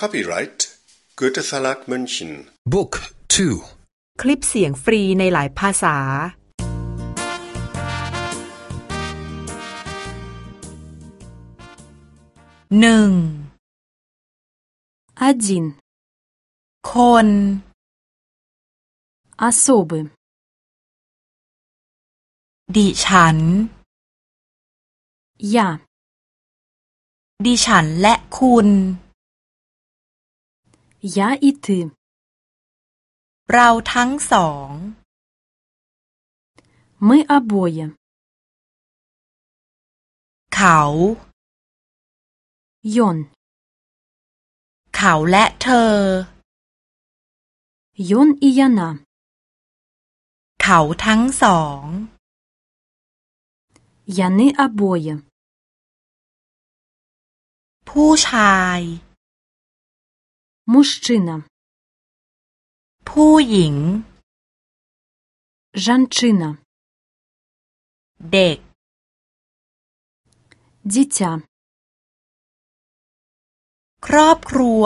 Copyright Goethe Verlag München Book 2 คลิปเสียงฟรีในหลายภาษา หนึ่งอาจินคนอสูบดิฉันยาดิฉันและคุณ Я и ты. เราทั้งสอง Мы обои. เขา Йон. เขาและเธอ Йон и Яна. เขาทั้งสอง Яны обои. ผู้ชาย Мужчина. ผู้หญิง Жанчина. เด็ก Дитя. ครอบครัว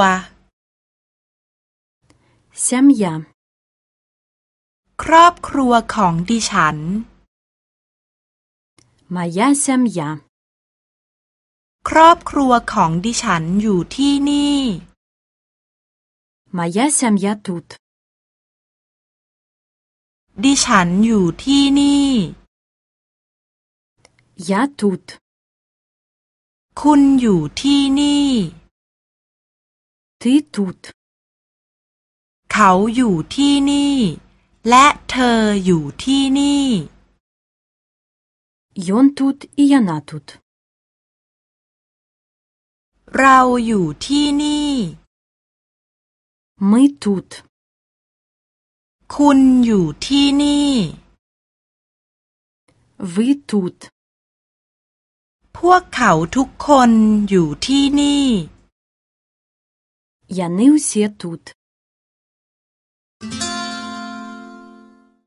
Семья. ครอบครัวของดิฉัน Моя семья. ครอบครัวของดิฉันอยู่ที่นี่ Моя семья тут. ดิฉันอยู่ที่นี่ Я тут. คุณอยู่ที่นี่ Ты тут. เขาอยู่ที่นี่ และเธออยู่ที่นี่ Йон тут и Яна тут. เราอยู่ที่นี่ Мы тут. คุณอยู่ที่นี่ Вы тут. พวกเขาทุกคนอยู่ที่นี่ยานิวเสีย тут.